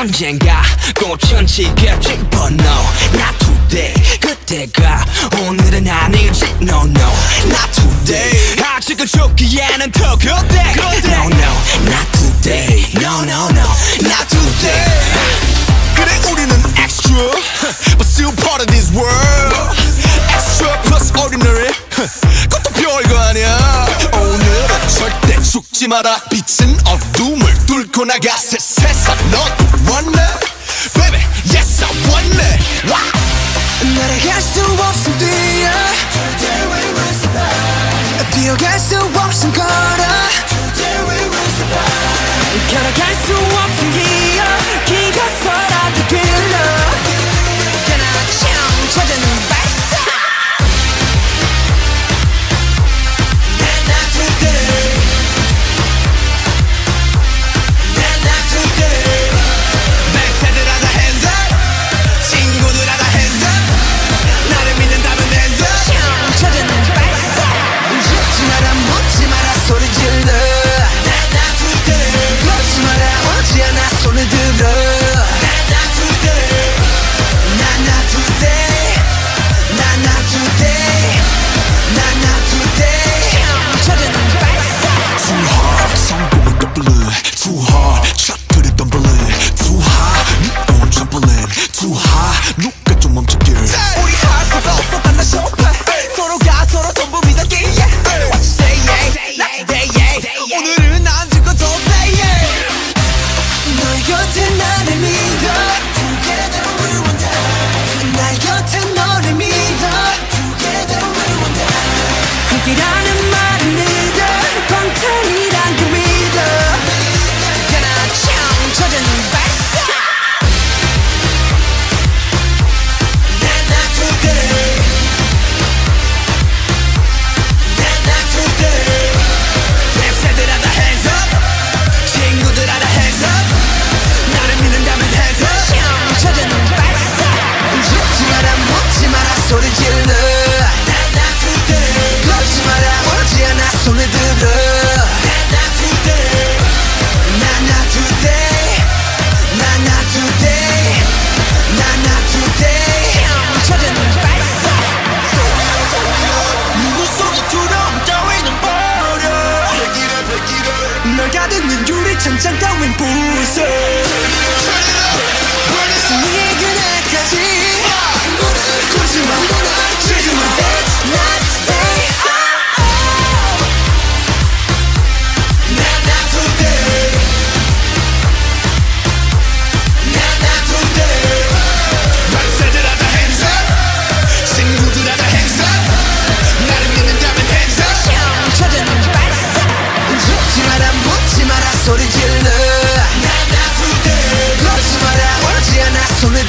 언젠가 꽃은 지겹지 But no, not today 그때가 오늘은 아니지 No, no, not today 아직은 좋기에는 더 그때 그때 No, no, not today No, no, no, not today 그래 우린 죽지 마라. 빛은 어둠을 뚫고 나가. 새 세상 넌 원해. Baby yes I want it. wow. 날아갈 수 없음 뛰어 뛰어갈 수 없음 걸어. 걸어갈 수 없음 기어. 기가 서 곁에 나를 믿어 Together we will die 날 곁에 너를 믿어 Together we will die 함께라는 우리 천장 따윈 부숴 승리의 그날까지. 소리 질러. 난 나쁘대. 그러지 마라. 원하지 않아. 손을